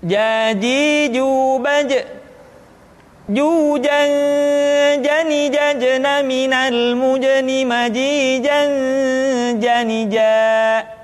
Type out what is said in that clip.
Jadi jubaj jujan jani jajna minal mujani majijan jani jaa